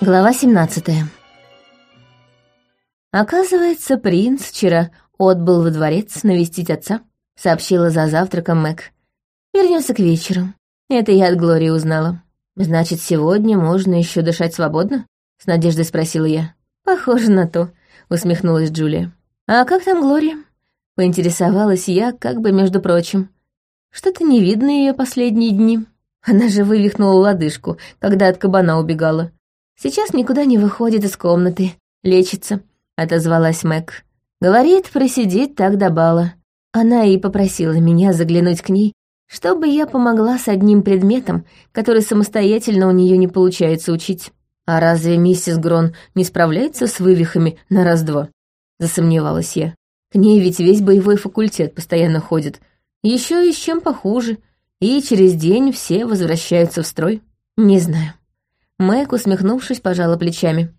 Глава 17 Оказывается, принц вчера отбыл во дворец навестить отца, сообщила за завтраком Мэг. Вернется к вечеру. Это я от Глории узнала. Значит, сегодня можно еще дышать свободно? С надеждой спросила я. Похоже на то, усмехнулась Джулия. А как там Глория? Поинтересовалась я, как бы между прочим. Что-то не видно ее последние дни. Она же вывихнула лодыжку, когда от кабана убегала. Сейчас никуда не выходит из комнаты, лечится, отозвалась Мэг. Говорит, просидит так до бала. Она и попросила меня заглянуть к ней, чтобы я помогла с одним предметом, который самостоятельно у нее не получается учить. А разве миссис Грон не справляется с вывихами на раз-два? Засомневалась я. К ней ведь весь боевой факультет постоянно ходит. Еще и с чем похуже. И через день все возвращаются в строй. Не знаю. Мэг, усмехнувшись, пожала плечами.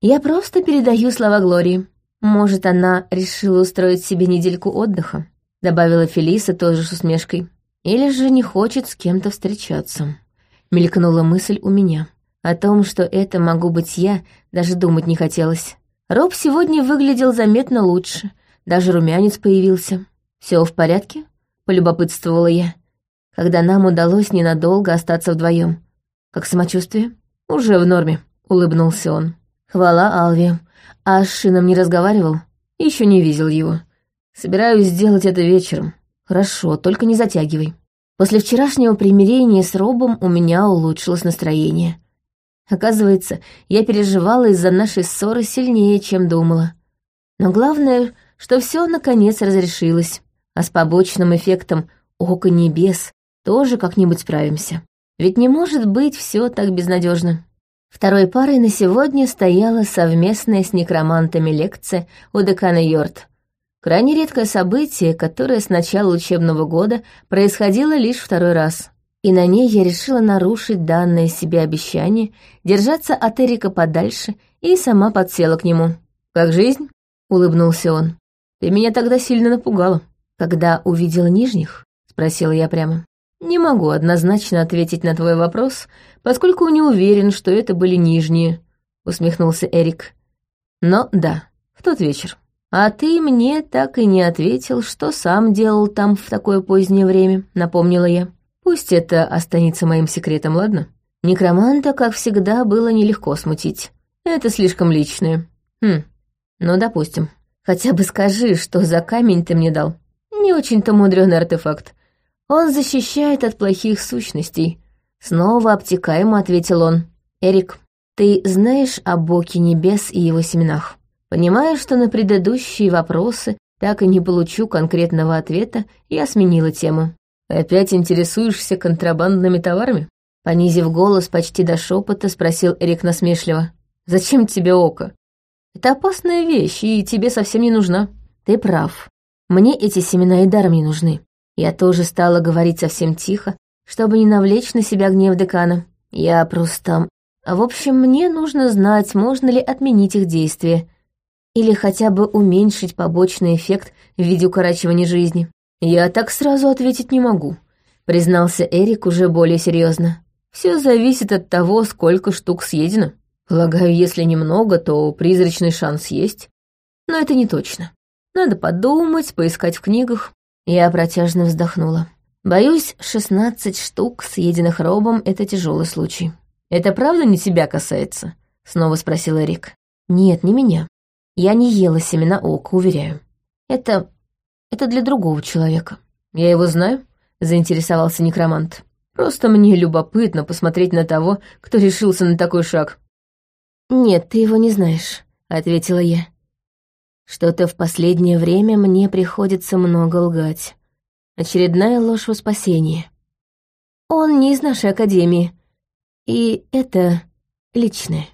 «Я просто передаю слова Глории. Может, она решила устроить себе недельку отдыха?» Добавила Фелиса тоже с усмешкой. «Или же не хочет с кем-то встречаться?» Мелькнула мысль у меня. О том, что это могу быть я, даже думать не хотелось. Роб сегодня выглядел заметно лучше. Даже румянец появился. Все в порядке?» — полюбопытствовала я. Когда нам удалось ненадолго остаться вдвоем. «Как самочувствие?» «Уже в норме», — улыбнулся он. «Хвала Алве. А с Шином не разговаривал? Еще не видел его. Собираюсь сделать это вечером. Хорошо, только не затягивай». После вчерашнего примирения с Робом у меня улучшилось настроение. Оказывается, я переживала из-за нашей ссоры сильнее, чем думала. Но главное, что все наконец разрешилось, а с побочным эффектом ока небес тоже как-нибудь справимся. Ведь не может быть все так безнадежно. Второй парой на сегодня стояла совместная с некромантами лекция у декана Йорт. Крайне редкое событие, которое с начала учебного года происходило лишь второй раз. И на ней я решила нарушить данное себе обещание, держаться от Эрика подальше, и сама подсела к нему. «Как жизнь?» — улыбнулся он. «Ты меня тогда сильно напугала. Когда увидела нижних?» — спросила я прямо. «Не могу однозначно ответить на твой вопрос, поскольку не уверен, что это были нижние», — усмехнулся Эрик. «Но да, в тот вечер. А ты мне так и не ответил, что сам делал там в такое позднее время», — напомнила я. «Пусть это останется моим секретом, ладно?» Некроманта, как всегда, было нелегко смутить. Это слишком личное. Хм, ну, допустим. Хотя бы скажи, что за камень ты мне дал. Не очень-то мудрёный артефакт. Он защищает от плохих сущностей. Снова обтекаемо ответил он. Эрик, ты знаешь о Боке Небес и его семенах? Понимая, что на предыдущие вопросы так и не получу конкретного ответа, я сменила тему. «Опять интересуешься контрабандными товарами?» Понизив голос почти до шепота, спросил Эрик насмешливо. «Зачем тебе око? Это опасная вещь, и тебе совсем не нужна. Ты прав. Мне эти семена и даром не нужны. Я тоже стала говорить совсем тихо, чтобы не навлечь на себя гнев декана. Я просто... В общем, мне нужно знать, можно ли отменить их действие. Или хотя бы уменьшить побочный эффект в виде укорачивания жизни. Я так сразу ответить не могу, признался Эрик уже более серьезно. Все зависит от того, сколько штук съедено. Полагаю, если немного, то призрачный шанс есть. Но это не точно. Надо подумать, поискать в книгах. Я протяжно вздохнула. Боюсь, шестнадцать штук, съеденных робом, это тяжелый случай. Это правда не тебя касается? Снова спросил Эрик. Нет, не меня. Я не ела семена ока, уверяю. Это... это для другого человека. Я его знаю? Заинтересовался некромант. Просто мне любопытно посмотреть на того, кто решился на такой шаг. «Нет, ты его не знаешь», — ответила я. Что-то в последнее время мне приходится много лгать. Очередная ложь во спасение. Он не из нашей академии. И это личное.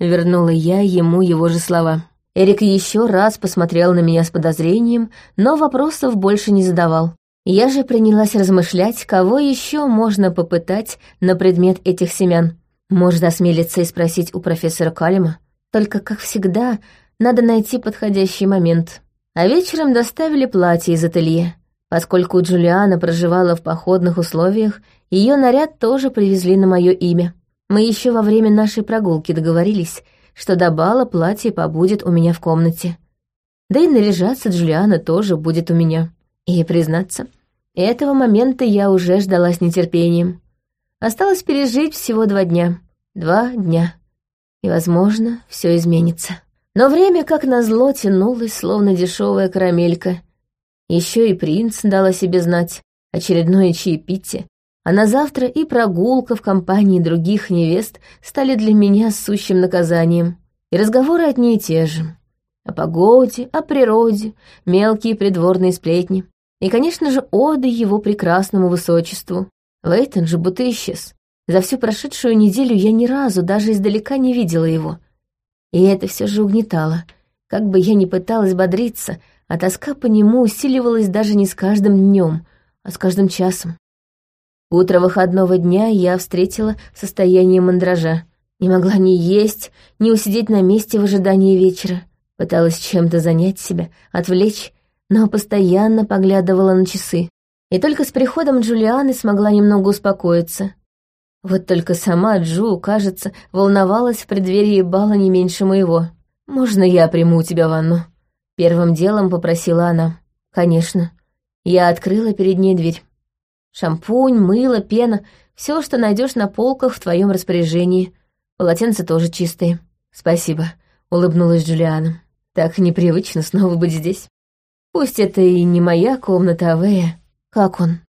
Вернула я ему его же слова. Эрик еще раз посмотрел на меня с подозрением, но вопросов больше не задавал. Я же принялась размышлять, кого еще можно попытать на предмет этих семян. Может, осмелиться и спросить у профессора Калима? Только, как всегда, надо найти подходящий момент. А вечером доставили платье из ателье. Поскольку Джулиана проживала в походных условиях, ее наряд тоже привезли на мое имя. Мы еще во время нашей прогулки договорились, что до бала платье побудет у меня в комнате. Да и наряжаться Джулиана тоже будет у меня. И, признаться, этого момента я уже ждала с нетерпением. Осталось пережить всего два дня. Два дня. И, возможно, все изменится. Но время, как назло, тянулось, словно дешевая карамелька. Еще и принц дал о себе знать. Очередное чаепитие. А на завтра и прогулка в компании других невест стали для меня сущим наказанием. И разговоры от ней те же. О погоде, о природе, мелкие придворные сплетни. И, конечно же, оды его прекрасному высочеству. Лейтон же будто исчез. За всю прошедшую неделю я ни разу даже издалека не видела его. И это все же угнетало. Как бы я ни пыталась бодриться, а тоска по нему усиливалась даже не с каждым днем, а с каждым часом. Утро выходного дня я встретила в состоянии мандража. Не могла ни есть, ни усидеть на месте в ожидании вечера. Пыталась чем-то занять себя, отвлечь, но постоянно поглядывала на часы. И только с приходом Джулианы смогла немного успокоиться. Вот только сама Джу, кажется, волновалась в преддверии бала не меньше моего. «Можно я приму у тебя ванну?» Первым делом попросила она. «Конечно». Я открыла перед ней дверь. Шампунь, мыло, пена — все, что найдешь на полках в твоем распоряжении. Полотенца тоже чистые. «Спасибо», — улыбнулась Джулиана. «Так непривычно снова быть здесь. Пусть это и не моя комната, а Вэя. Как он?»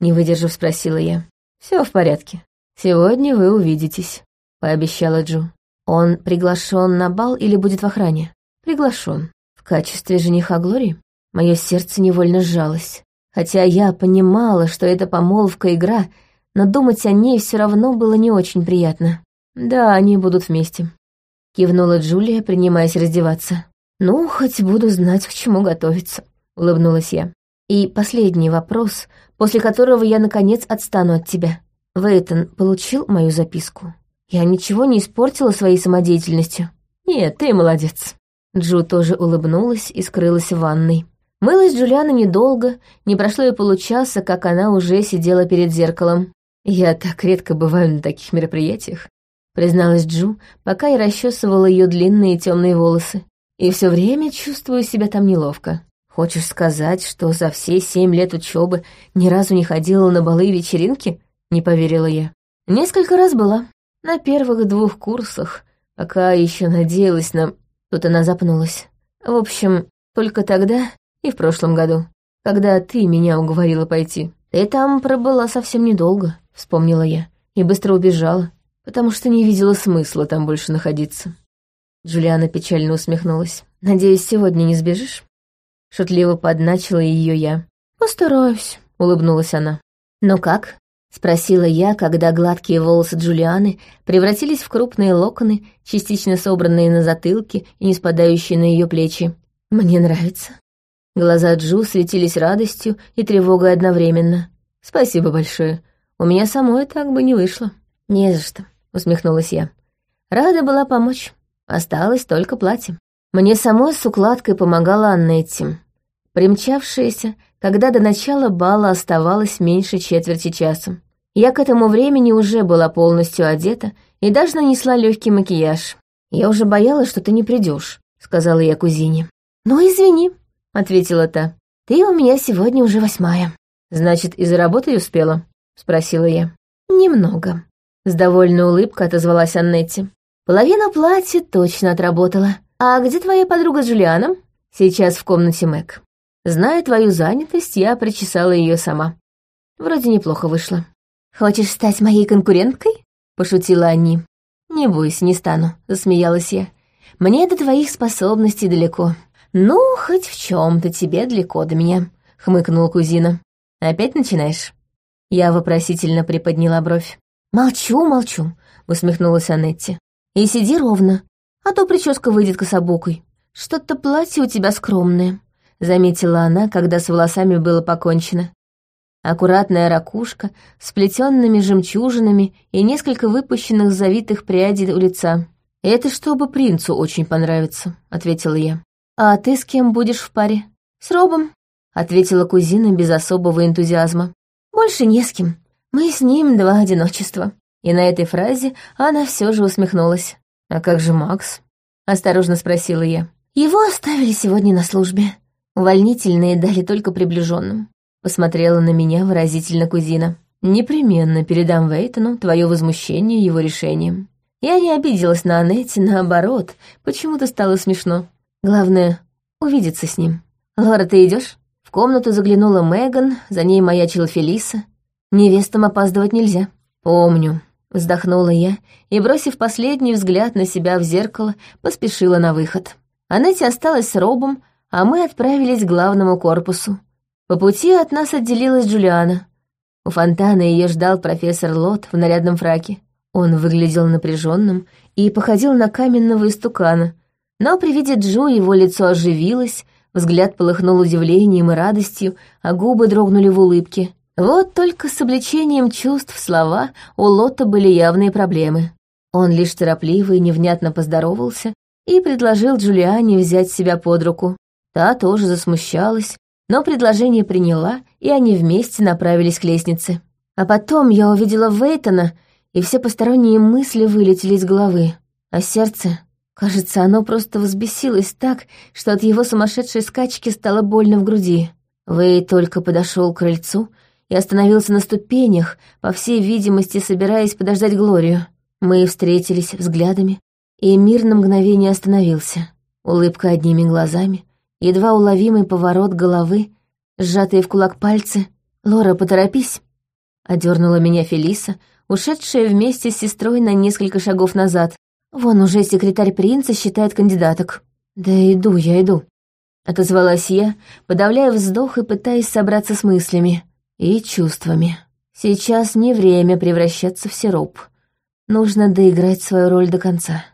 Не выдержав, спросила я. Все в порядке. Сегодня вы увидитесь», — пообещала Джу. «Он приглашен на бал или будет в охране?» «Приглашен. В качестве жениха Глории?» Мое сердце невольно сжалось. Хотя я понимала, что это помолвка-игра, но думать о ней все равно было не очень приятно. «Да, они будут вместе», — кивнула Джулия, принимаясь раздеваться. «Ну, хоть буду знать, к чему готовиться», — улыбнулась я. «И последний вопрос, после которого я, наконец, отстану от тебя. Вейтон получил мою записку. Я ничего не испортила своей самодеятельностью. Нет, ты молодец. Джу тоже улыбнулась и скрылась в ванной. Мылась Джулиана недолго, не прошло и получаса, как она уже сидела перед зеркалом. Я так редко бываю на таких мероприятиях, призналась Джу, пока я расчесывала ее длинные темные волосы. И все время чувствую себя там неловко. Хочешь сказать, что за все семь лет учебы ни разу не ходила на балы и вечеринки? Не поверила я. Несколько раз была. На первых двух курсах, пока еще надеялась на... Тут она запнулась. В общем, только тогда и в прошлом году, когда ты меня уговорила пойти. Ты там пробыла совсем недолго, вспомнила я, и быстро убежала, потому что не видела смысла там больше находиться. Джулиана печально усмехнулась. «Надеюсь, сегодня не сбежишь?» Шутливо подначила ее я. «Постараюсь», — улыбнулась она. «Ну как? — спросила я, когда гладкие волосы Джулианы превратились в крупные локоны, частично собранные на затылке и не спадающие на ее плечи. «Мне нравится». Глаза Джу светились радостью и тревогой одновременно. «Спасибо большое. У меня самой так бы не вышло». «Не за что», — усмехнулась я. «Рада была помочь. Осталось только платье». Мне самой с укладкой помогала Аннетти, примчавшаяся, когда до начала бала оставалось меньше четверти часа. Я к этому времени уже была полностью одета и даже нанесла легкий макияж. «Я уже боялась, что ты не придешь, сказала я кузине. «Ну, извини», — ответила та. «Ты у меня сегодня уже восьмая». «Значит, и заработать успела?» — спросила я. «Немного», — с довольной улыбкой отозвалась Аннетти. «Половину платья точно отработала. А где твоя подруга Джулиана?» «Сейчас в комнате Мэг. Зная твою занятость, я причесала ее сама. Вроде неплохо вышло». «Хочешь стать моей конкуренткой?» — пошутила они. «Не бойся, не стану», — засмеялась я. «Мне до твоих способностей далеко». «Ну, хоть в чем то тебе далеко до меня», — хмыкнула кузина. «Опять начинаешь?» Я вопросительно приподняла бровь. «Молчу, молчу», — усмехнулась Анетти. «И сиди ровно, а то прическа выйдет кособокой. Что-то платье у тебя скромное», — заметила она, когда с волосами было покончено аккуратная ракушка с плетенными жемчужинами и несколько выпущенных завитых прядей у лица. «Это чтобы принцу очень понравится», — ответила я. «А ты с кем будешь в паре?» «С Робом», — ответила кузина без особого энтузиазма. «Больше не с кем. Мы с ним два одиночества». И на этой фразе она все же усмехнулась. «А как же Макс?» — осторожно спросила я. «Его оставили сегодня на службе. Увольнительные дали только приближенным. Посмотрела на меня выразительно кузина. «Непременно передам Вейтону твое возмущение его решением». Я не обиделась на Анетте, наоборот, почему-то стало смешно. Главное — увидеться с ним. «Лора, ты идешь? В комнату заглянула Меган, за ней маячила Фелиса. Невестам опаздывать нельзя. «Помню», — вздохнула я и, бросив последний взгляд на себя в зеркало, поспешила на выход. Анетте осталась с Робом, а мы отправились к главному корпусу. По пути от нас отделилась Джулиана. У фонтана ее ждал профессор Лот в нарядном фраке. Он выглядел напряженным и походил на каменного истукана, но при виде Джу его лицо оживилось, взгляд полыхнул удивлением и радостью, а губы дрогнули в улыбке. Вот только с обличением чувств слова у Лота были явные проблемы. Он лишь торопливо и невнятно поздоровался и предложил Джулиане взять себя под руку. Та тоже засмущалась, но предложение приняла, и они вместе направились к лестнице. А потом я увидела Вейтона, и все посторонние мысли вылетели из головы. А сердце, кажется, оно просто взбесилось так, что от его сумасшедшей скачки стало больно в груди. Вейт только подошел к крыльцу и остановился на ступенях, по всей видимости, собираясь подождать Глорию. Мы встретились взглядами, и мир на мгновение остановился. Улыбка одними глазами, едва уловимый поворот головы, сжатые в кулак пальцы. «Лора, поторопись!» — одернула меня Фелиса, ушедшая вместе с сестрой на несколько шагов назад. «Вон уже секретарь принца считает кандидаток». «Да иду, я иду», — отозвалась я, подавляя вздох и пытаясь собраться с мыслями и чувствами. Сейчас не время превращаться в сироп. Нужно доиграть свою роль до конца.